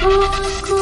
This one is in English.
Aku